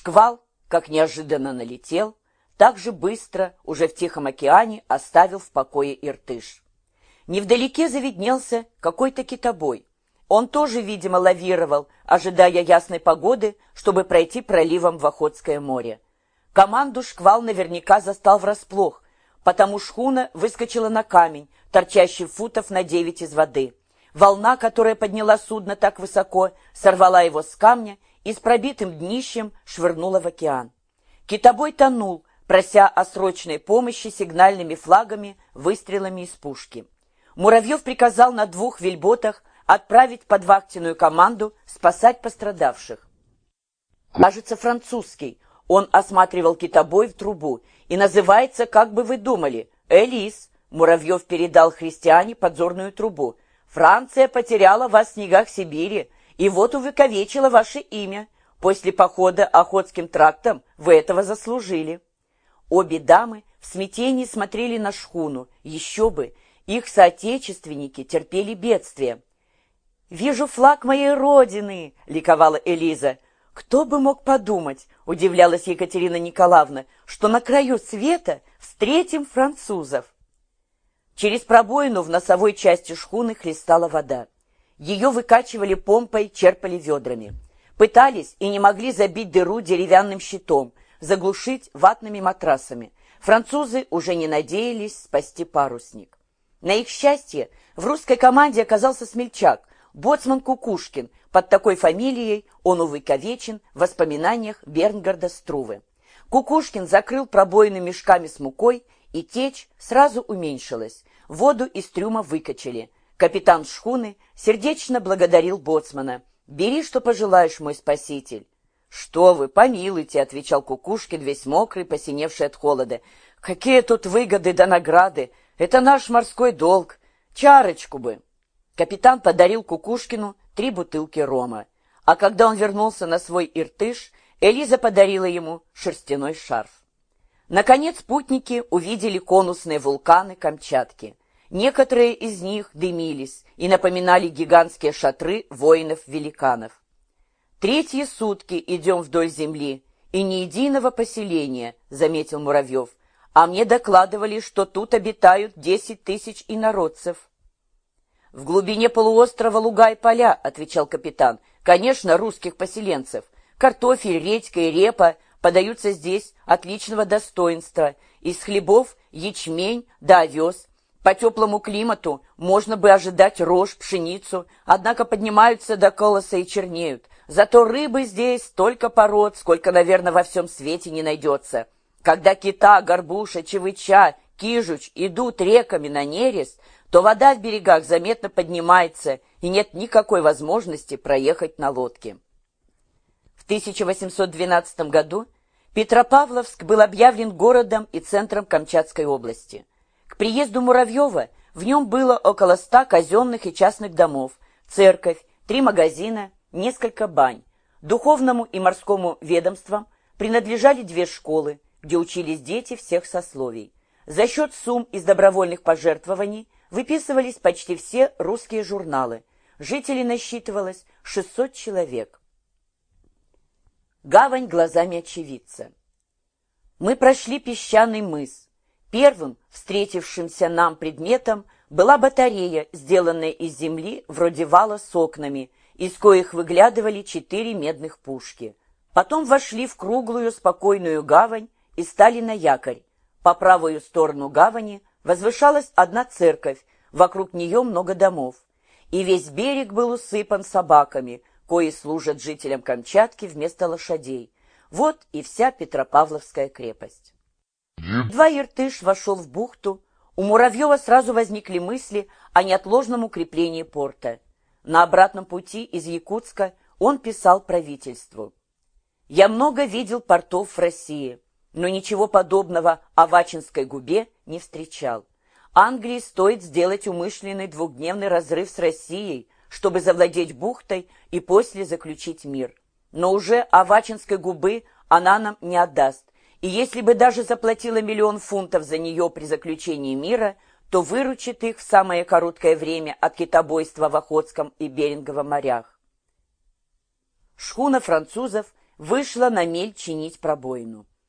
Шквал, как неожиданно налетел, так же быстро, уже в Тихом океане, оставил в покое Иртыш. Невдалеке завиднелся какой-то китобой. Он тоже, видимо, лавировал, ожидая ясной погоды, чтобы пройти проливом в Охотское море. Команду шквал наверняка застал врасплох, потому шхуна выскочила на камень, торчащий футов на девять из воды. Волна, которая подняла судно так высоко, сорвала его с камня и с пробитым днищем швырнула в океан. Китобой тонул, прося о срочной помощи сигнальными флагами, выстрелами из пушки. Муравьев приказал на двух вельботах отправить подвахтенную команду спасать пострадавших. Кажется, французский. Он осматривал китобой в трубу и называется, как бы вы думали, Элис. Муравьев передал христиане подзорную трубу. Франция потеряла вас в снегах Сибири, и вот увековечила ваше имя. После похода Охотским трактом вы этого заслужили. Обе дамы в смятении смотрели на шхуну. Еще бы, их соотечественники терпели бедствие. «Вижу флаг моей родины!» — ликовала Элиза. «Кто бы мог подумать?» — удивлялась Екатерина Николаевна, «что на краю света встретим французов». Через пробоину в носовой части шхуны хлестала вода. Ее выкачивали помпой, черпали ведрами. Пытались и не могли забить дыру деревянным щитом, заглушить ватными матрасами. Французы уже не надеялись спасти парусник. На их счастье в русской команде оказался смельчак, боцман Кукушкин. Под такой фамилией он увековечен в воспоминаниях Бернгарда Струвы. Кукушкин закрыл пробоины мешками с мукой, и течь сразу уменьшилась. Воду из трюма выкачали. Капитан шхуны сердечно благодарил боцмана. «Бери, что пожелаешь, мой спаситель». «Что вы, помилуйте», — отвечал Кукушкин, весь мокрый, посиневший от холода. «Какие тут выгоды да награды! Это наш морской долг! Чарочку бы!» Капитан подарил Кукушкину три бутылки рома. А когда он вернулся на свой иртыш, Элиза подарила ему шерстяной шарф. Наконец путники увидели конусные вулканы Камчатки. Некоторые из них дымились и напоминали гигантские шатры воинов-великанов. «Третьи сутки идем вдоль земли, и ни единого поселения», — заметил Муравьев. «А мне докладывали, что тут обитают десять тысяч инородцев». «В глубине полуострова луга и поля», — отвечал капитан. «Конечно, русских поселенцев. Картофель, редька и репа подаются здесь отличного достоинства. Из хлебов ячмень да овес. По теплому климату можно бы ожидать рожь, пшеницу, однако поднимаются до колоса и чернеют. Зато рыбы здесь столько пород, сколько, наверное, во всем свете не найдется. Когда кита, горбуша, чевыча, кижуч идут реками на нерест, то вода в берегах заметно поднимается, и нет никакой возможности проехать на лодке. В 1812 году Петропавловск был объявлен городом и центром Камчатской области. Приезду Муравьева в нем было около ста казенных и частных домов, церковь, три магазина, несколько бань. Духовному и морскому ведомствам принадлежали две школы, где учились дети всех сословий. За счет сумм из добровольных пожертвований выписывались почти все русские журналы. Жителей насчитывалось 600 человек. Гавань глазами очевидца. Мы прошли песчаный мыс. Первым встретившимся нам предметом была батарея, сделанная из земли вроде вала с окнами, из коих выглядывали четыре медных пушки. Потом вошли в круглую спокойную гавань и стали на якорь. По правую сторону гавани возвышалась одна церковь, вокруг нее много домов, и весь берег был усыпан собаками, кои служат жителям Камчатки вместо лошадей. Вот и вся Петропавловская крепость. Два Иртыш вошел в бухту, у Муравьева сразу возникли мысли о неотложном укреплении порта. На обратном пути из Якутска он писал правительству. «Я много видел портов в России, но ничего подобного о Вачинской губе не встречал. Англии стоит сделать умышленный двухдневный разрыв с Россией, чтобы завладеть бухтой и после заключить мир. Но уже Авачинской губы она нам не отдаст, и если бы даже заплатила миллион фунтов за нее при заключении мира, то выручит их в самое короткое время от китобойства в Охотском и Беринговом морях. Шхуна французов вышла на мель чинить пробоину.